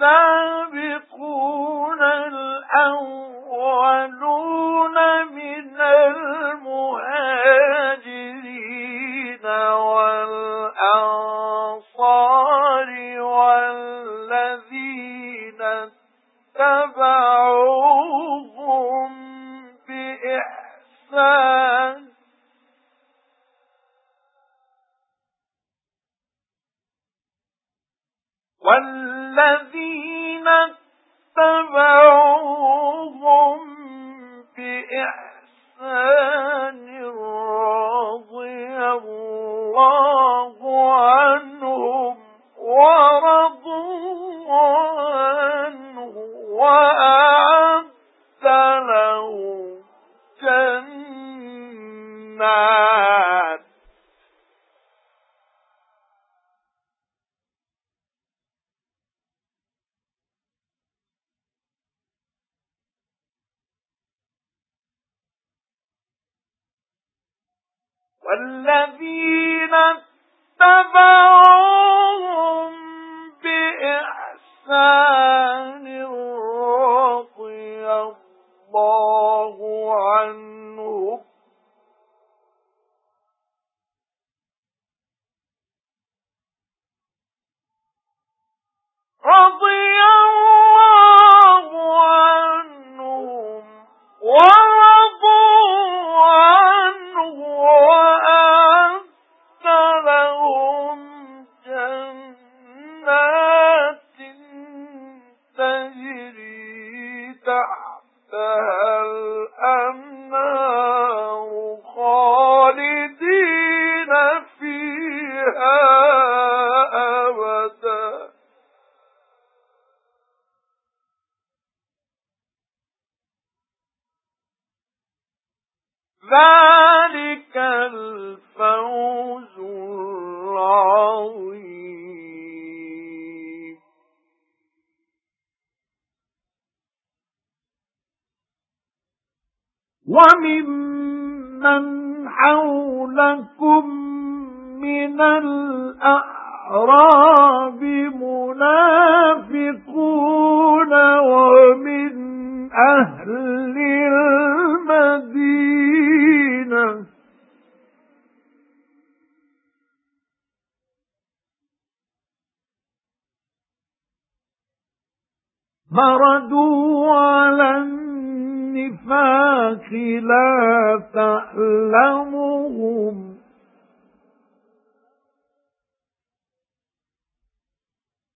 والسابقون الأولون من المهاجرين والأنصار والذين اتبعوهم بإحسان. والذين اتبعوهم بإحسان رضي الله عنهم ورضوا عنه وأعد لهم جنات والذين اتبعوهم تحتها الأنهار خالدين فيها أبدا. ذلك وَمِمَّنْ حَوْلَكُمْ مِنَ الْأَعْرَابِ مُنَافِقُونَ وَمِنْ أَهْلِ الْمَدِينَةِ. مَرَدُوا عَلَى لَا تَعْلَمُهُمْ.